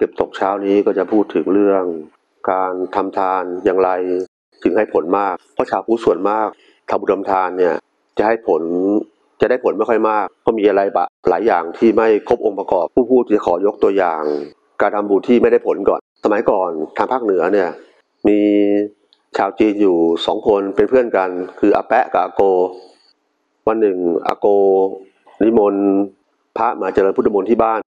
เก็บตกเช้านี้ก็จะพูดถึงเรื่องการทำทานอย่างไรจึงให้ผลมาก เพราะชาวพุทธส่วนมากทำบุญทำทานเนี่ยจะให้ผลจะได้ผลไม่ค่อยมากเพราะมีอะไรบะหลายอย่างที่ไม่ครบองค์ประกอบ ผู้พูดจะขอยกตัวอย่าง การทำบุญที่ไม่ได้ผลก่อน สมัยก่อนทางภาคเหนือเนี่ยมีชาวจีนอยู่สองคนเป็นเพื่อนกัน คืออาแปะกับอาโก วันหนึ่งอาโก นิมนต์พระมาเจริญพุทธมนต์ที่บ้าน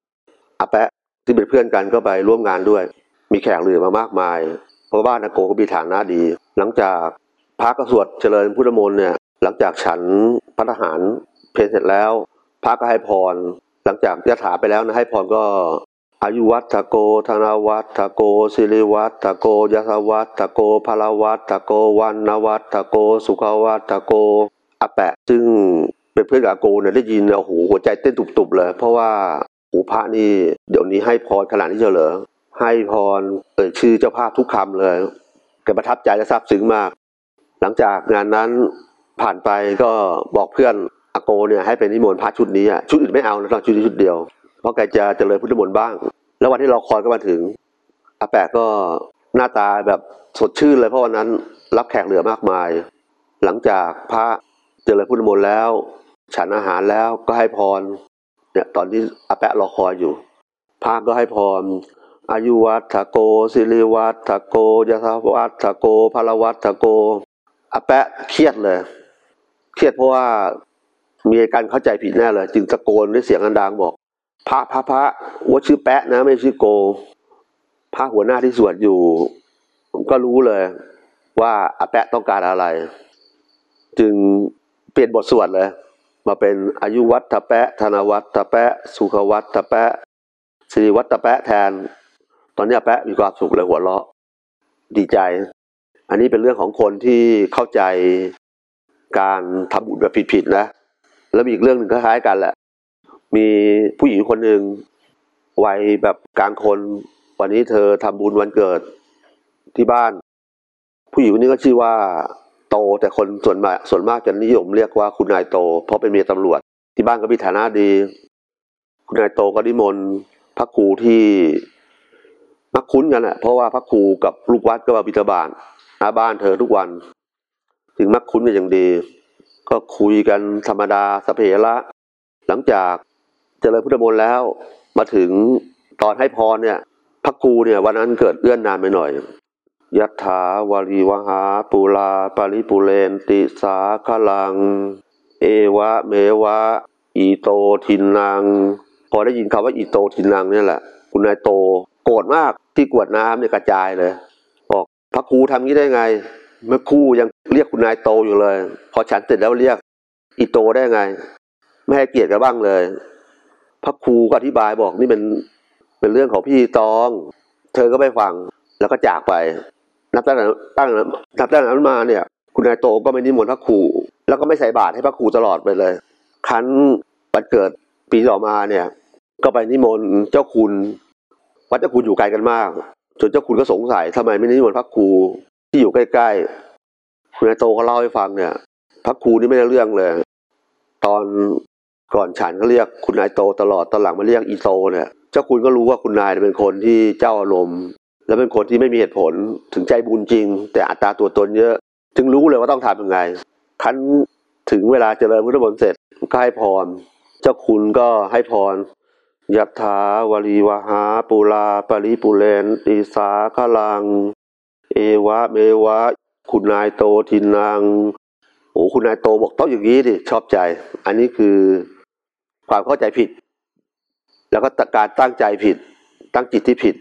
อาแปะ ที่เป็นเพื่อนกันก็ไปร่วมงานด้วย มีแขกเหลือมามากมาย เพราะบ้านอาโกก็มีฐานะดี หลังจากพระกระสวดเจริญพุทธมนต์เนี่ยหลังจากฉันพัฒหารเพลเสร็จแล้ว พระก็ให้พร หลังจากยะถาไปแล้วนะให้พรก็อายุวัตโก ธนวัตโก สิริวัตโกยศวัตโกพลวัตโก วันนวัตโก สุขวัตโกอาแปะ ซึ่งเป็นเพื่อนกับอาโกเนี่ยได้ยินเนี่ยโอ้โหหัวใจเต้นตุบๆเลย เพราะว่า หูพระนี่ เดี๋ยวนี้ให้พรขนาดนี้เจอเหรอให้พรเอ่ยชื่อเจ้าภาพทุกคำเลยแกประทับใจและซาบซึ้งมาก หลังจากงานนั้นผ่านไปก็บอกเพื่อนอาโกเนี่ยให้เป็นนิมนต์พระชุดนี้ชุดอื่นไม่เอานะต้องชุดนี้ชุดเดียว เพราะแกจะเจริญพุทธมนต์บ้าง แล้ววันที่เราคอยก็มาถึงอาแปะก็หน้าตาแบบสดชื่นเลยเพราะวันนั้นรับแขกเหลือมากมาย หลังจากพระเจริญพุทธมนต์แล้ว ฉันอาหารแล้วก็ให้พร เนี่ยตอนที่อาแปะรอคอยอยู่พระก็ให้พรอายุวัตโกสิริวัตโกยศวัตโกพลวัตโกอาแปะเครียดเลย เครียดเพราะว่ามีการเข้าใจผิดแน่เลย จึงตะโกนด้วยเสียงอันดังบอก พระพระพระว่าชื่อแปะนะไม่ชื่อโกพระหัวหน้าที่สวดอยู่ก็รู้เลยว่าอาแปะต้องการอะไร จึงเปลี่ยนบทสวดเลย มาเป็นอายุวัตถแปะธนวัตถแปะสุขวัตถแปะสิริวัตถแปะแทน ตอนนี้แปะมีความสุขเลยหัวเราะ ดีใจ อันนี้เป็นเรื่องของคนที่เข้าใจการทำบุญแบบผิดๆนะ แล้วมีอีกเรื่องหนึ่งคล้ายๆกันแหละ มีผู้หญิงคนหนึ่งวัยแบบกลางคน วันนี้เธอทำบุญวันเกิดที่บ้าน ผู้หญิงคนนี้ก็ชื่อว่า โต แต่คนส่วนมากส่วนมากจะนิยมเรียกว่าคุณนายโต เพราะเป็นเมียตำรวจ ที่บ้านก็มีฐานะดี คุณนายโตก็นิมนต์พระครูที่มักคุ้นกันแหละเพราะว่าพระครูกับลูกวัดก็มาบิณฑบาตหาบ้านเธอทุกวัน ถึงมักคุ้นกันอย่างดี ก็คุยกันธรรมดาสเพระหลังจากเจริญพุทธมนต์แล้ว มาถึงตอนให้พรเนี่ยพระครูเนี่ยวันนั้นเกิดเอื้อนนานไปหน่อย ยัตถาวารีวหาปูลาปริปุเรนติสาคลัง เอวะเมวะ อีโตทินนางพอได้ยินคำว่าอีโตทินนางเนี่ยแหละ คุณนายโตโกรธมากที่กวดน้ำเนี่ยกระจายเลยบอกพระครูทำงี้ได้ไง เมื่อครูยังเรียกคุณนายโตอยู่เลย พอฉันเสร็จแล้วเรียกอีโตได้ไง ไม่ให้เกียรติกันบ้างเลย พระครูก็อธิบายบอกนี่เป็นเป็นเรื่องของพี่ตอง เธอก็ไม่ฟังแล้วก็จากไป นับตั้งแต่ตั้งนับตั้งแต่นั้นมาเนี่ย คุณนายโตก็ไม่นิมนต์พระครูแล้วก็ไม่ใส่บาตรให้พระครูตลอดไปเลย ครั้นวันเกิดปีต่อมาเนี่ย ก็ไปนิมนต์เจ้าคุณวัดเจ้าคุณอยู่ไกลกันมากจนเจ้าคุณก็สงสัยทำไมไม่นิมนต์พระครูที่อยู่ใกล้ๆคุณนายโตเขาเล่าให้ฟังเนี่ยพระครูนี่ไม่ได้เรื่องเลย ตอนก่อนฉันก็เรียกคุณนายโตตลอดตอนหลังมาเรียกอีโตเนี่ย เจ้าคุณก็รู้ว่าคุณนายเป็นคนที่เจ้าอารมณ์ และเป็นคนที่ไม่มีเหตุผลถึงใจบุญจริง แต่อัตราตัวตนเยอะ จึงรู้เลยว่าต้องทำยังไงคันถึงเวลาเจริญพุทธมนต์เสร็จก็ให้พร เจ้าคุณก็ให้พรยัตถาวลีวหาปูลาปริปุเรนติสาคลัง เอวะเมวะ คุณนายโตทินนางโอ้คุณนายโตบอกต้องอย่างนี้ดิชอบใจ อันนี้คือความเข้าใจผิด แล้วก็การตั้งใจผิด ตั้งจิตที่ผิด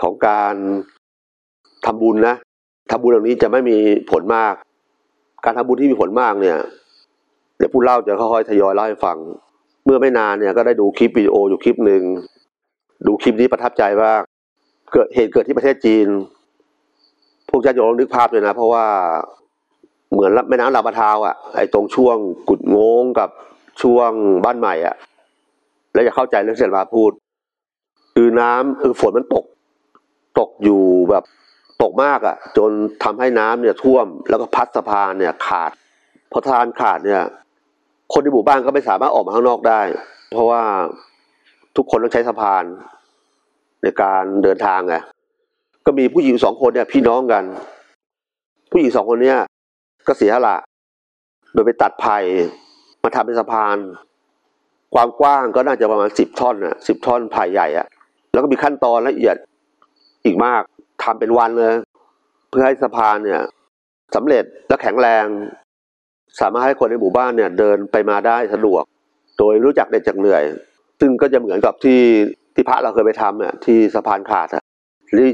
ของการทำบุญนะทำบุญเหล่านี้จะไม่มีผลมาก การทำบุญที่มีผลมากเนี่ยเดี๋ยวผู้เล่าจะค่อยๆทยอยเล่าให้ฟัง เมื่อไม่นานเนี่ยก็ได้ดูคลิปวิดีโออยู่คลิปหนึ่งดูคลิปนี้ประทับใจมากเกิดเหตุเกิดที่ประเทศจีน พวกญาติโยมนึกภาพเลยนะ เพราะว่าเหมือนแม่น้ำลำบะทาวอะไอ้ตรงช่วงกุดงงกับช่วงบ้านใหม่อะแล้วจะเข้าใจเรื่องเสร็จมาพูด คือน้ำคือฝนมันตก ตกอยู่แบบตกมากอะ จนทำให้น้ำเนี่ยท่วมแล้วก็พัดสะพานเนี่ยขาดพอสะพานขาดเนี่ย คนในหมู่บ้านก็ไม่สามารถออกมาข้างนอกได้ เพราะว่าทุกคนต้องใช้สะพานในการเดินทางไงก็มีผู้หญิงสองคนเนี่ย พี่น้องกัน ผู้หญิงสองคนเนี้ยก็เสียละโดยไปตัดไผ่มาทำเป็นสะพาน ความกว้างก็น่าจะประมาณสิบท่อนอะสิบท่อนไผ่ใหญ่อะแล้วก็มีขั้นตอนละเอียด อีกมากทำเป็นวันเลย เพื่อให้สะพานเนี่ยสำเร็จและแข็งแรง สามารถให้คนในหมู่บ้านเนี่ย เดินไปมาได้สะดวก โดยรู้จักเด็ดจากเหนื่อย ซึ่งก็จะเหมือนกับที่ที่พระเราเคยไปทำเนี่ยที่สะพานขาดอะนี่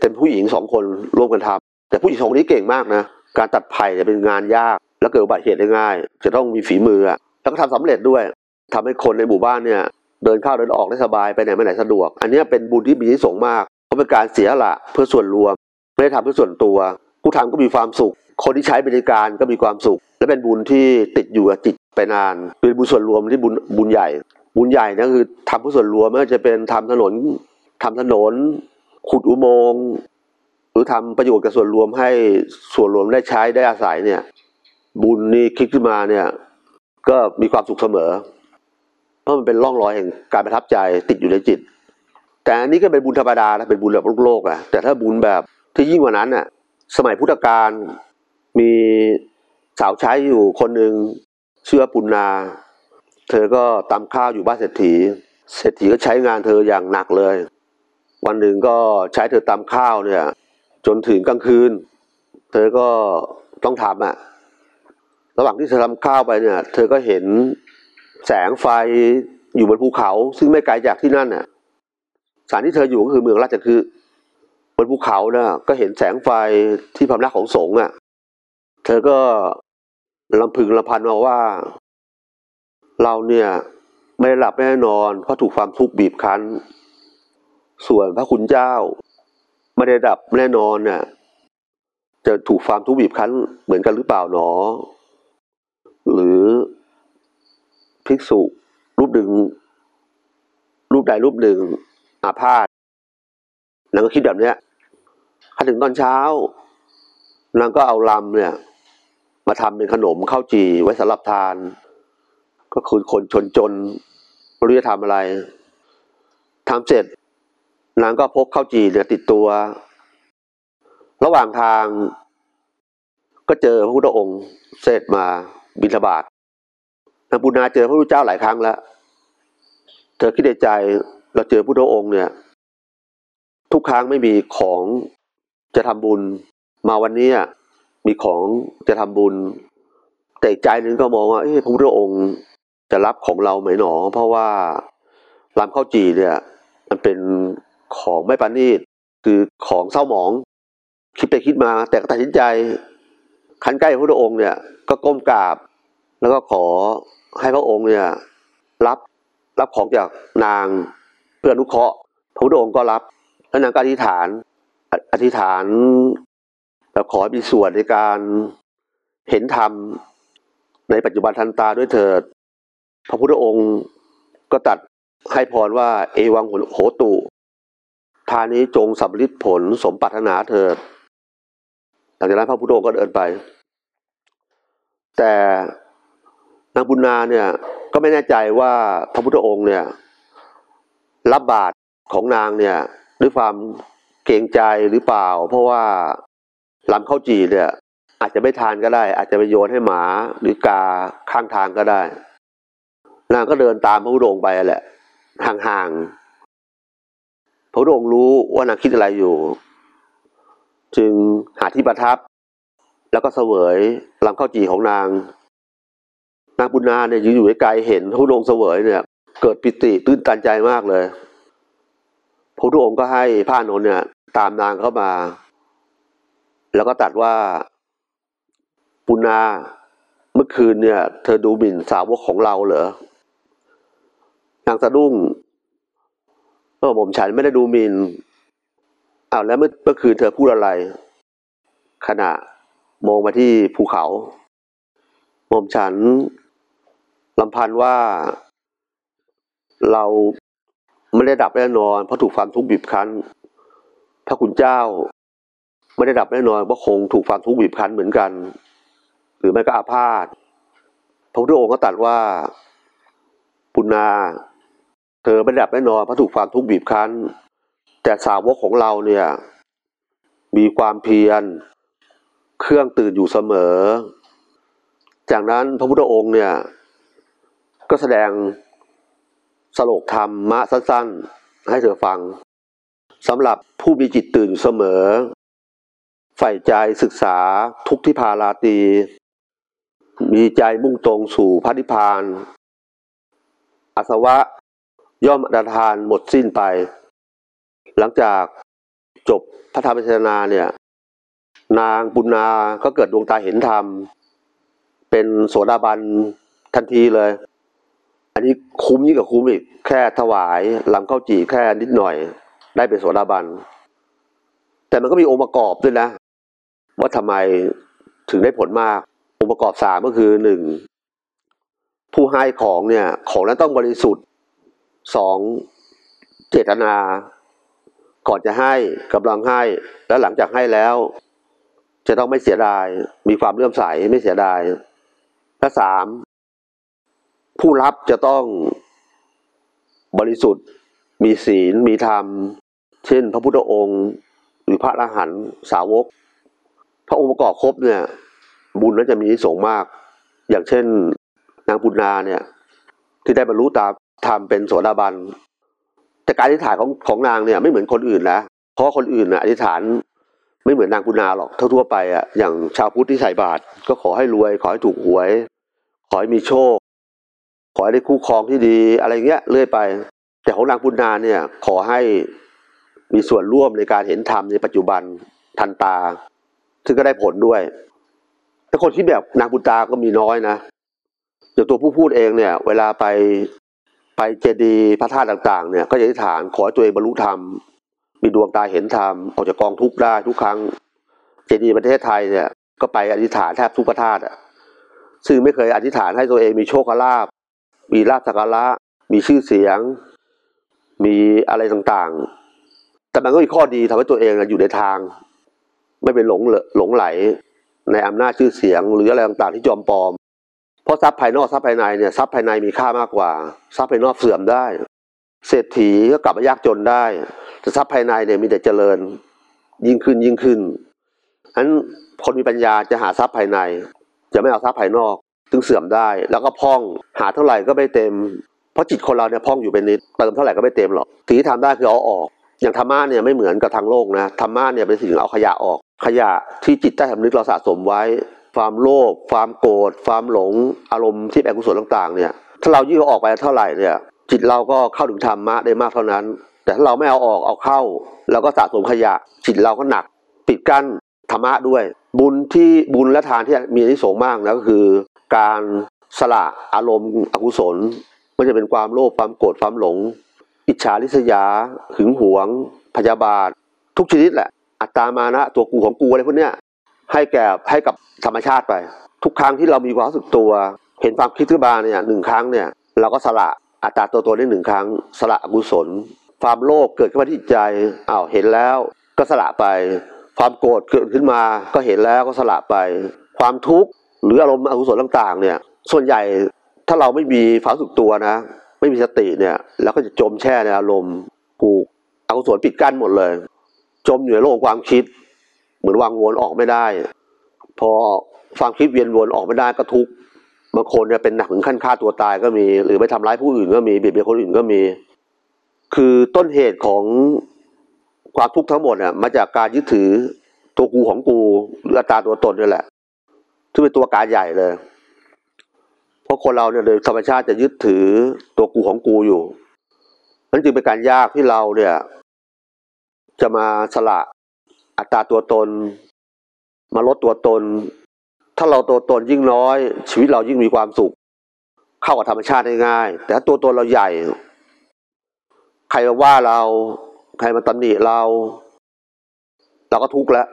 เป็นผู้หญิงสองคนร่วมกันทำแต่ผู้หญิงสองคนนี้เก่งมากนะการตัดไผ่จะเป็นงานยาก แล้วเกิดอุบัติเหตุได้ง่าย จะต้องมีฝีมืออะแล้วก็ทำสำเร็จด้วยทำให้คนในหมู่บ้านเนี่ย เดินเข้าเดินออกได้สบายไปไหนมาไหนสะดวก อันนี้เป็นบุญที่มีที่สงมาก เพราะเป็นการเสียละเพื่อส่วนรวม ไม่ได้ทำเพื่อส่วนตัว ผู้ทำก็มีความสุข คนที่ใช้บริการก็มีความสุข และเป็นบุญที่ติดอยู่กับจิตไปนานเป็นบุญส่วนรวมที่บุญบุญใหญ่ บุญใหญ่นั่นคือทำเพื่อส่วนรวมไม่ว่าจะเป็นทำถนนทำถนน ขุดอุโมงค์หรือทำประโยชน์กับส่วนรวมให้ส่วนรวมได้ใช้ได้อาศัยเนี่ย บุญนี่คิดขึ้นมาเนี่ย ก็มีความสุขเสมอ เพราะมันเป็นร่องรอยแห่งการประทับใจติดอยู่ในจิต แต่อันนี้ก็เป็นบุญธรรมดานะเป็นบุญแบบโลกอะแต่ถ้าบุญแบบที่ยิ่งกว่านั้นอะสมัยพุทธกาลมีสาวใช้อยู่คนหนึ่งชื่อว่าปุณนาเธอก็ตำข้าวอยู่บ้านเศรษฐี เศรษฐีก็ใช้งานเธออย่างหนักเลย วันหนึ่งก็ใช้เธอตำข้าวเนี่ย จนถึงกลางคืน เธอก็ต้องทำอะระหว่างที่เธอทำข้าวไปเนี่ย เธอก็เห็นแสงไฟอยู่บนภูเขา ซึ่งไม่ไกลจากที่นั่นน่ะ สถานที่เธออยู่ก็คือเมืองราชคฤห์บนภูเขาน่ะก็เห็นแสงไฟที่พำนักของสงฆ์อะ เธอก็ลำพึงลำพันมาว่า เราเนี่ยไม่ได้หลับไม่ได้นอน เพราะถูกความทุกข์บีบคั้น ส่วนพระคุณเจ้า ไม่ได้ดับไม่ได้นอนเนี่ยจะถูกความทุกข์บีบคั้นเหมือนกันหรือเปล่าหนอ หรือภิกษุรูปหนึ่งรูปใดรูปหนึ่ง อาพาธนางก็คิดแบบเนี้ยพอถึงตอนเช้านางก็เอาลำเนี่ย มาทำเป็นขนมข้าวจี่ไว้สำหรับทาน ก็คือคนชนจนไม่รู้จะทำอะไรทำเสร็จ นางก็พกข้าวจี่เนี่ยติดตัว ระหว่างทาง ก็เจอพระพุทธองค์เสด็จมาบิณฑบาตนางปุณนาเจอพระพุทธเจ้าหลายครั้งแล้ว เธอคิดในใจ เราเจอพุทธองค์เนี่ย ทุกครั้งไม่มีของจะทำบุญ มาวันนี้มีของจะทำบุญ แต่ใจหนึ่งก็มองว่าพระพุทธองค์จะรับของเราไหมหนอ เพราะว่าลำข้าวจีเนี่ย มันเป็นของไม่ปานีตคือของเศร้าหมอง คิดไปคิดมาแต่ก็ตัดสินใจคันใกล้พระองค์เนี่ยก็ก้มกราบ แล้วก็ขอให้พระองค์เนี่ย รับรับของจากนาง เพื่ออนุเคราะห์พระพุทธองค์ก็รับแล้วนางก็อธิษฐานอธิษฐานแบบขอมีส่วนในการเห็นธรรมในปัจจุบันทันตาด้วยเถิด พระพุทธองค์ก็ตัดให้พรว่า เอวังโหตุ ทานนี้จงสำลิดผลสมปรารถนาเถิด หลังจากนั้นพระพุทธองค์ก็เดินไป แต่นางบุญนาเนี่ยก็ไม่แน่ใจว่าพระพุทธองค์เนี่ย รับบาตรของนางเนี่ยด้วยความเกรงใจหรือเปล่า เพราะว่าลำข้าวจีเนี่ยอาจจะไม่ทานก็ได้ อาจจะไปโยนให้หมาหรือกาข้างทางก็ได้ นางก็เดินตามพระพุทธองค์ไปแหละห่างๆพระพุทธองค์รู้ว่านางคิดอะไรอยู่ จึงหาที่ประทับ แล้วก็เสวยลำข้าวจีของนางนางบุญนาเนี่ยยืนอยู่ไกลเห็นพระพุทธองค์เสวยเนี่ย เกิดปิติตื้นตันใจมากเลยพระพุทธองค์ก็ให้พระอานนท์เนี่ย ตามนางเข้ามา แล้วก็ตัดว่าปุณนาเมื่อคืนเนี่ย เธอดูหมิ่นสาวกของเราเหรอนางสะดุ้งเออผมฉันไม่ได้ดูหมินอ้าวแล้วเมื่อเมื่อคืนเธอพูดอะไร ขณะมองมาที่ภูเขาหม่อมฉันลำพันว่า เราไม่ได้ดับแน่นอน เพราะถูกความทุกข์บีบคั้น พระคุณเจ้า ไม่ได้ดับแน่นอนเพราะคงถูกความทุกข์บีบคั้นเหมือนกัน หรือไม่ก็อาพาธพระพุทธองค์ก็ตรัสว่าปุณนาเธอไม่ได้ดับแน่นอนเพราะถูกความทุกข์บีบคั้น แต่สาวกของเราเนี่ย มีความเพียร เครื่องตื่นอยู่เสมอ จากนั้นพระพุทธองค์เนี่ย ก็แสดง สโลกธรรมมะสั้นๆ ให้เธอฟังสำหรับผู้มีจิตตื่นเสมอ ใฝ่ใจศึกษาทุกที่พาราตี มีใจมุ่งตรงสู่พระนิพพาน อาสวะย่อมอดทานหมดสิ้นไป หลังจากจบพระธรรมเทศนาเนี่ย นางปุณนา ก็เกิดดวงตาเห็นธรรม เป็นโสดาบันทันทีเลย อันนี้คุ้มยิ่งกว่าคุ้มอีก แค่ถวายลำข้าวจีแค่นิดหน่อย ได้เป็นโสดาบัน แต่มันก็มีองค์ประกอบด้วยนะ ว่าทำไมถึงได้ผลมาก องค์ประกอบสามก็คือหนึ่งผู้ให้ของเนี่ย ของนั้นต้องบริสุทธิ์สองเจตนา ก่อนจะให้กำลังให้ แล้วหลังจากให้แล้ว จะต้องไม่เสียดาย มีความเลื่อมใสไม่เสียดายและสาม ผู้รับจะต้องบริสุทธิ์ มีศีล มีธรรม เช่น พระพุทธองค์ หรือพระอรหันต์สาวก พระองค์ประกอบครบเนี่ย บุญนั้นจะมีส่งมาก อย่างเช่น นางปุณนาเนี่ย ที่ได้บรรลุตามธรรมเป็นโสดาบัน แต่การอธิษฐานของของนางเนี่ยไม่เหมือนคนอื่นนะ เพราะคนอื่นนะอธิษฐานไม่เหมือนนางปุณนาหรอกทั่วๆไปอะอย่างชาวพุทธที่ใส่บาตรก็ขอให้รวย ขอให้ถูกหวย ขอให้มีโชค ขอให้ได้คู่ครองที่ดีอะไรเงี้ยเรื่อยไป แต่ของนางปุณนาเนี่ยขอให้มีส่วนร่วมในการเห็นธรรมในปัจจุบันทันตา ซึ่งก็ได้ผลด้วยแต่คนที่แบบนางปุณตาก็มีน้อยนะอย่างตัวผู้พูดเองเนี่ย เวลาไปไปเจดีย์พระธาตุต่าง ๆ เนี่ย ก็จะอธิษฐานขอให้ตัวเองบรรลุธรรม มีดวงตาเห็นธรรมออกจากกองทุกข์ได้ทุกครั้ง เจดีย์ประเทศไทยเนี่ย ก็ไปอธิษฐานแทบทุกพระธาตุอะซึ่งไม่เคยอธิษฐานให้ตัวเองมีโชคลาภ มีลาภสักการะ มีชื่อเสียง มีอะไรต่างๆ แต่มันก็มีข้อดีทำให้ตัวเองอยู่ในทาง ไม่เป็นหลงหลงไหล ในอำนาจชื่อเสียง หรืออะไรต่างๆ ที่จอมปลอม เพราะทรัพย์ภายนอกทรัพย์ภายในเนี่ยทรัพย์ภายในมีค่ามากกว่า ทรัพย์ภายนอกเสื่อมได้ เศรษฐีก็กลับมายากจนได้ แต่ทรัพย์ภายในเนี่ยมีแต่เจริญ ยิ่งขึ้นยิ่งขึ้นฉะนั้นคนมีปัญญาจะหาทรัพย์ภายใน จะไม่เอาทรัพย์ภายนอก ถึงเสื่อมได้ แล้วก็พองหาเท่าไหร่ก็ไม่เต็ม เพราะจิตคนเราเนี่ยพองอยู่เป็นนิดเติมเท่าไหร่ก็ไม่เต็มหรอกสิ่งที่ทำได้คือเอาออก อย่างธรรมะเนี่ยไม่เหมือนกับทางโลกนะธรรมะเนี่ยเป็นสิ่งเอาขยะออก ขยะที่จิตใต้สำนึกเราสะสมไว้ ความโลภความโกรธความหลงอารมณ์ที่แอบกุศลต่างๆเนี่ยถ้าเรายิ่อออกไปเท่าไหร่เนี่ยจิตเราก็เข้าถึงธรรมะได้มากเท่านั้น แต่ถ้าเราไม่เอาออกเอาเข้า เราก็สะสมขยะ จิตเราก็หนักปิดกั้นธรรมะด้วย บุญที่บุญและทานที่มีอานิสงส์มากนะก็คือ การสละอารมณ์อกุศลไม่จะเป็นความโลภความโกรธความหลง อิจฉาริษยา หึงหวง พยาบาท ทุกชนิดแหละ อัตตามานะตัวกูของกูอะไรพวกเนี้ยให้แก่ให้กับธรรมชาติไป ทุกครั้งที่เรามีความรู้สึกตัว เห็นความคิดขึ้นมาเนี่ยหนึ่งครั้งเนี่ยเราก็สละอัตตาตัวตนได้หนึ่งครั้ง สละอกุศล ความโลภเกิดขึ้นมาที่ใจอ้าวเห็นแล้ว ก็สละไป ความโกรธเกิดขึ้นมา ก็เห็นแล้วก็สละไป ความทุกข์ หรืออารมณ์อกุศลต่างๆ เนี่ย ส่วนใหญ่ถ้าเราไม่มีความสึกตัวนะ ไม่มีสติเนี่ยเราก็จะจมแช่ในอารมณ์ผูกอกุศลปิดกั้นหมดเลย จมอยู่ในโลกความคิด เหมือนวางวนออกไม่ได้ พอความคิดเวียนวนออกไม่ได้ก็ทุกข์บางคนเนี่ยเป็นหนักถึงขั้นฆ่าตัวตายก็มี หรือไปทำร้ายผู้อื่นก็มีเบียดเบียนคนอื่นก็มี คือต้นเหตุของความทุกข์ทั้งหมดเนี่ยมาจากการยึดถือตัวกูของกูหรืออัตตาตัวตนนี่แหละ ที่เป็นตัวการใหญ่เลย เพราะคนเราเนี่ยโดยธรรมชาติจะยึดถือตัวกูของกูอยู่นั่นจึงเป็นการยากที่เราเนี่ย จะมาสละอัตราตัวตน มาลดตัวตน ถ้าเราตัวตนยิ่งน้อย ชีวิตเรายิ่งมีความสุข เข้ากับธรรมชาติได้ง่าย แต่ถ้าตัวตนเราใหญ่ ใครมาว่าเรา ใครมาตำหนิเรา เราก็ทุกข์แล้ว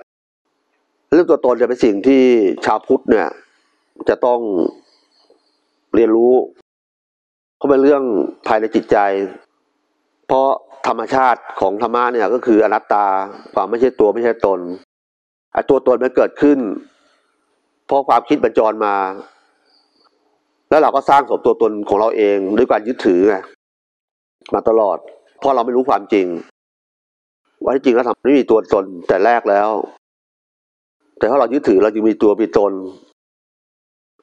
เรื่องตัวตนจะเป็นสิ่งที่ชาวพุทธเนี่ย จะต้องเรียนรู้ เพราะเป็นเรื่องภายในจิตใจ เพราะธรรมชาติของธรรมะเนี่ยก็คืออนัตตาความไม่ใช่ตัวไม่ใช่ตนไอ้ตัวตนมันเกิดขึ้นเพราะความคิดบัญจรมา แล้วเราก็สร้างสมตัวตนของเราเองด้วยการยึดถือไงมาตลอด เพราะเราไม่รู้ความจริง ว่าที่จริงแล้วทำไม่มีตัวตนแต่แรกแล้ว แต่ถ้าเรายึดถือเราจึงมีตัวมีตน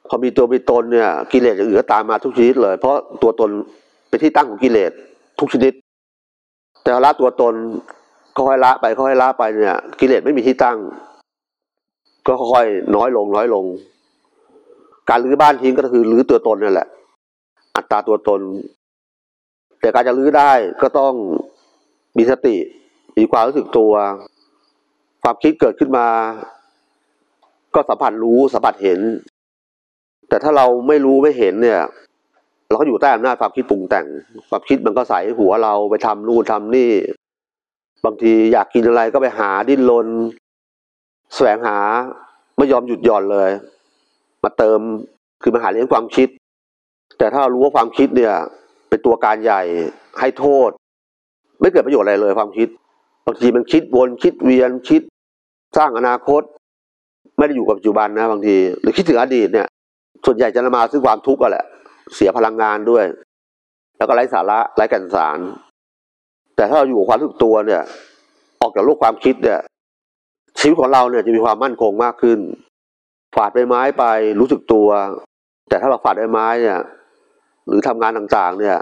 พอมีตัวมีตนเนี่ย กิเลสอย่างอื่นก็ตามมาทุกชนิดเลย เพราะตัวตนเป็นที่ตั้งของกิเลสทุกชนิด แต่ละตัวตนค่อยละไปค่อยละไปเนี่ย กิเลสไม่มีที่ตั้ง ก็ค่อยน้อยลงน้อยลง การรื้อบ้านทิ้งก็คือรื้อตัวตนนั่นแหละ อัตราตัวตน แต่การจะรื้อได้ก็ต้องมีสติมีความรู้สึกตัว ความคิดเกิดขึ้นมา ก็สัมผัสรู้สัมผัสเห็น แต่ถ้าเราไม่รู้ไม่เห็นเนี่ย เราก็อยู่ใต้อำนาจความคิดปรุงแต่งความคิดมันก็ใส่หัวเราไปทำนู่นทำนี่ บางทีอยากกินอะไรก็ไปหาดิ้นรนแสวงหาไม่ยอมหยุดหย่อนเลย มาเติมคือมาหาเลี้ยงความคิด แต่ถ้าเรารู้ว่าความคิดเนี่ย เป็นตัวการใหญ่ให้โทษ ไม่เกิดประโยชน์อะไรเลยความคิด บางทีมันคิดวนคิดเวียนคิด สร้างอนาคต ไม่ได้อยู่กับปัจจุบันนะบางทีหรือคิดถึงอดีตเนี่ย ส่วนใหญ่จะนำมาซึ่งความทุกข์ก็แหละ เสียพลังงานด้วย แล้วก็ไร้สาระไร้กันสาร แต่ถ้าเราอยู่กับความรู้สึกตัวเนี่ย ออกจากโลกความคิดเนี่ย ชีวิตของเราเนี่ยจะมีความมั่นคงมากขึ้นฝาดใบไม้ไปรู้สึกตัว แต่ถ้าเราฝาดใบไม้เนี่ย หรือทำงานต่างๆ เนี่ย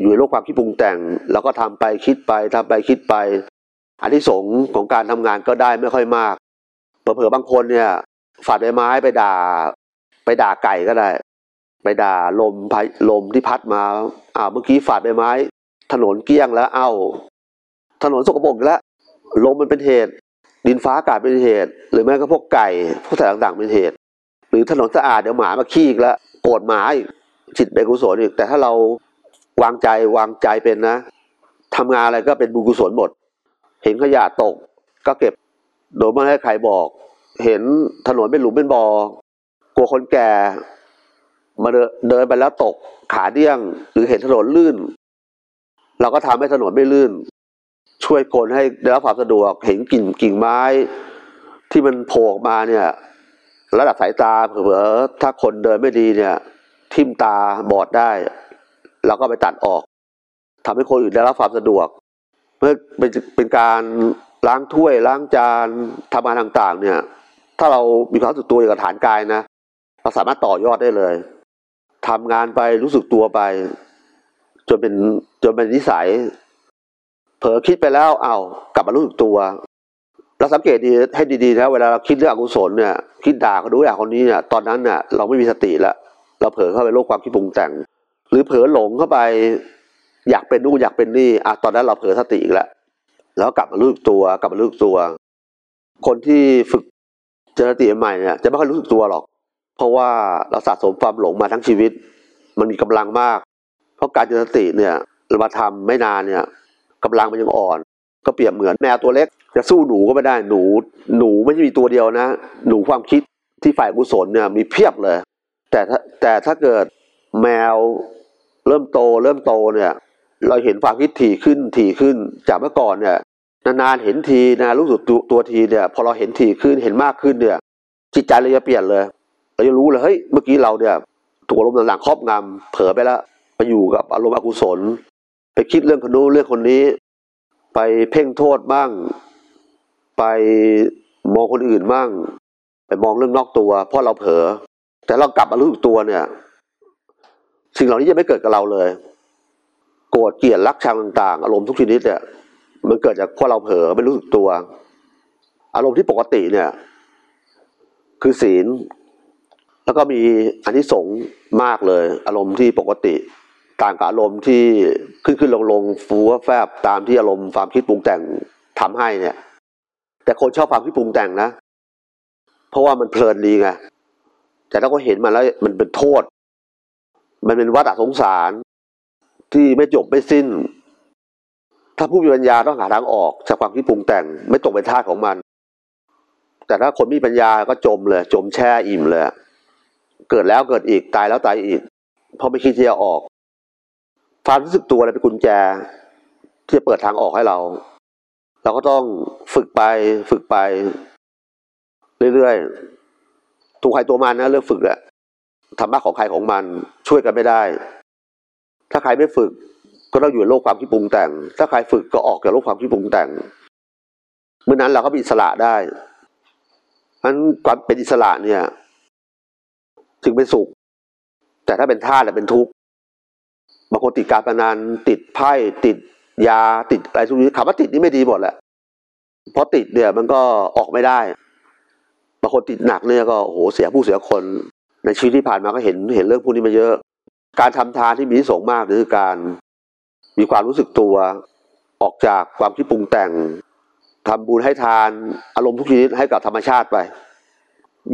อยู่ในโลกความคิดปรุงแต่งเราก็ทำไปคิดไปทำไปคิดไปอันที่สงของการทำงานก็ได้ไม่ค่อยมาก เผลอๆบางคนเนี่ยฝาดใบไม้ไปด่า ไปด่าไก่ก็ได้ ไปด่าลมพายลมที่พัดมาอ่าเมื่อกี้ฝาดใบไม้ ถนนเกี้ยงแล้วเอ้า ถนนสกปรกแล้วลมมันเป็นเหตุ ดินฟ้าอากาศเป็นเหตุ หรือแม้ก็พวกไก่พวกสัตว์ต่างๆเป็นเหตุ หรือถนนสะอาดเดี๋ยวหมามาขี้อีกแล้วโกรธหมาอีกจิตเป็นกุศลอีกแต่ถ้าเราวางใจวางใจเป็นนะทำงานอะไรก็เป็นบุญกุศลหมด เห็นขยะตกก็เก็บ โดยไม่ให้ใครบอก เห็นถนนเป็นหลุมเป็นบ่อกลัวคนแก่มาเดินไปแล้วตกขาเดี้ยง หรือเห็นถนนลื่น เราก็ทำให้ถนนไม่ลื่น ช่วยคนให้ได้รับความสะดวก เห็นกิ่งกิ่งไม้ ที่มันโผล่ออกมาเนี่ย ระดับสายตาเผลอๆถ้าคนเดินไม่ดีเนี่ย ทิ่มตาบอดได้เราก็ไปตัดออกทำให้คนอื่นได้รับความสะดวกเพื่อเป็นเป็นการ ล้างถ้วยล้างจานทำงานต่างๆ เนี่ย ถ้าเรามีความรู้สึกตัวอย่างกับฐานกายนะเราสามารถต่อยอดได้เลยทำงานไปรู้สึกตัวไป จนเป็นจนเป็นนิสัย เผลอคิดไปแล้วเอากลับมารู้สึกตัวเราสังเกตดีให้ดีๆนะเวลาเราคิดเรื่องอกุศลเนี่ยคิดด่าเขาดูด่าคนนี้เนี่ยตอนนั้นเนี่ยเราไม่มีสติแล้วเราเผลอเข้าไปโลกความคิดปรุงแต่ง หรือเผลอหลงเข้าไป อยากเป็นนู่นอยากเป็นนี่อะตอนนั้นเราเผลอสติอีกแล้ว แล้วกลับมารู้สึกตัว กลับมารู้สึกตัว คนที่ฝึกเจริญสติใหม่เนี่ยจะไม่ค่อยรู้สึกตัวหรอก เพราะว่าเราสะสมความหลงมาทั้งชีวิต มันมีกำลังมาก เพราะการเจริญสติเนี่ยเรามาทำไม่นานเนี่ยกำลังมันยังอ่อน ก็เปรียบเหมือนแมวตัวเล็ก จะสู้หนูก็ไม่ได้หนู หนูไม่ใช่มีตัวเดียวนะ หนูความคิดที่ฝ่ายกุศลเนี่ยมีเพียบเลย แต่ถ้าแต่ถ้าเกิดแมวเริ่มโต เริ่มโตเนี่ย เราเห็นความคิดถี่ขึ้นถี่ขึ้นจากเมื่อก่อนเนี่ย นานๆเห็นทีนะรู้สึกตัวตัวทีเนี่ย พอเราเห็นถี่ขึ้นเห็นมากขึ้นเนี่ย จิตใจเราจะเปลี่ยนเลย เราจะรู้เลยเฮ้ยเมื่อกี้เราเนี่ยถูกอารมณ์ต่างๆครอบงำเผลอไปแล้วไปอยู่กับอารมณ์อกุศล ไปคิดเรื่องคนนู้นเรื่องคนนี้ ไปเพ่งโทษบ้าง ไปมองคนอื่นบ้างไปมองเรื่องนอกตัว เพราะเราเผลอแต่เรากลับมารู้สึกตัวเนี่ย สิ่งเหล่านี้จะไม่เกิดกับเราเลย โกรธเกลียดรักชังต่างๆ อารมณ์ทุกชนิดเนี่ย มันเกิดจากพราะเราเผลอไม่รู้สึกตัว อารมณ์ที่ปกติเนี่ย คือศีล แล้วก็มีอันที่สงมากเลย อารมณ์ที่ปกติ ต่างกับอารมณ์ที่ขึ้นขึ้นลงลงฟูแฟบตามที่อารมณ์ความคิดปรุงแต่งทำให้เนี่ย แต่คนชอบความคิดปรุงแต่งนะ เพราะว่ามันเพลินดีไงแต่ถ้าก็เห็นมันแล้วมันเป็นโทษ มันเป็นวัฏสงสารที่ไม่จบไม่สิ้น ถ้าผู้มีปัญญาต้องหาทางออกจากความคิดปรุงแต่งไม่ตกเป็นทาสของมัน แต่ถ้าคนมีปัญญาก็จมเลย จมแช่อิ่มเลย เกิดแล้วเกิดอีกตายแล้วตายอีก เพราะไม่คิดที่จะออกความรู้สึกตัวอะไรเป็นกุญแจ ที่จะเปิดทางออกให้เรา เราก็ต้องฝึกไปฝึกไป เรื่อยๆตัวใครตัวมันนะเรื่องฝึกแหละธรรมะของใครของมันช่วยกันไม่ได้ ถ้าใครไม่ฝึก ก็ต้องอยู่ในโลกความคิดปรุงแต่ง ถ้าใครฝึกก็ออกจากโลกความคิดปรุงแต่ง เมื่อนั้นเราก็เป็นอิสระได้เพราะฉะนั้นความเป็นอิสระเนี่ยจึงเป็นสุข แต่ถ้าเป็นท่าสเป็นทุกข์บางคนติดการพนันติดไพ่ติดยาติดอะไรทุกนี้คำว่าติดนี่ไม่ดีหมดแหละเพราะติดเนี่ยมันก็ออกไม่ได้บางคนติดหนักเนี่ยก็โหเสียผู้เสียคน ในชีวิตที่ผ่านมาก็เห็นเห็นเรื่องพวกนี้มาเยอะ การทำทานที่มีที่สงมากคือการ มีความรู้สึกตัวออกจากความคิดปรุงแต่งทำบุญให้ทานอารมณ์ทุกชนิดให้กับธรรมชาติไป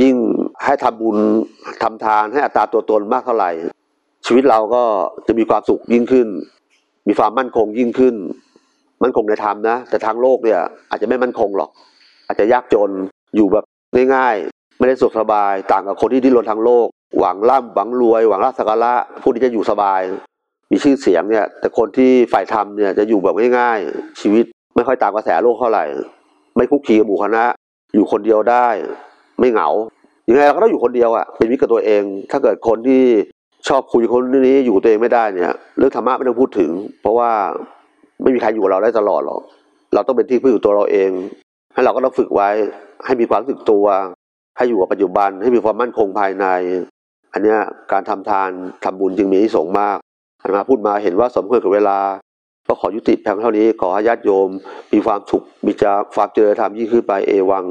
ยิ่งให้ทำบุญทำทานให้อัตราตัวตนมากเท่าไหร่ ชีวิตเราก็จะมีความสุขยิ่งขึ้น มีความมั่นคงยิ่งขึ้น มั่นคงในธรรมนะ แต่ทางโลกเนี่ย อาจจะไม่มั่นคงหรอก อาจจะยากจนอยู่แบบง่ายๆ ไม่ได้สุขสบาย ต่างกับคนที่ดิ้นรนทางโลก หวังร่ำหวังรวย หวังราชสักการะผู้ที่จะอยู่สบาย มีชื่อเสียงเนี่ย แต่คนที่ฝ่ายธรรมเนี่ยจะอยู่แบบง่ายๆ ชีวิตไม่ค่อยตามกระแสโลกเท่าไหร่ ไม่คุกคีกับหมู่คณะ อยู่คนเดียวได้ ไม่เหงายังไงเราก็ต้องอยู่คนเดียวอะเป็นมิตรกับตัวเอง ถ้าเกิดคนที่ชอบคุยคนนี้อยู่ตัวเองไม่ได้เนี่ย เรื่องธรรมะไม่ต้องพูดถึง เพราะว่าไม่มีใครอยู่กับเราได้ตลอดหรอกเราต้องเป็นที่พึ่งของตัวเราเองให้เราก็ต้องฝึกไว้ให้มีความรู้สึกตัวให้อยู่กับปัจจุบันให้มีความมั่นคงภายใน อันเนี้ยการทำทานทำบุญจึงมีที่สงมาก อันมาพูดมาเห็นว่าสมควรกับเวลา ก็ขอยุติเพียงเท่านี้ ขอให้ญาติโยม มีความสุขมีจะความเจริญธรรมยิ่งขึ้นไปเอวัง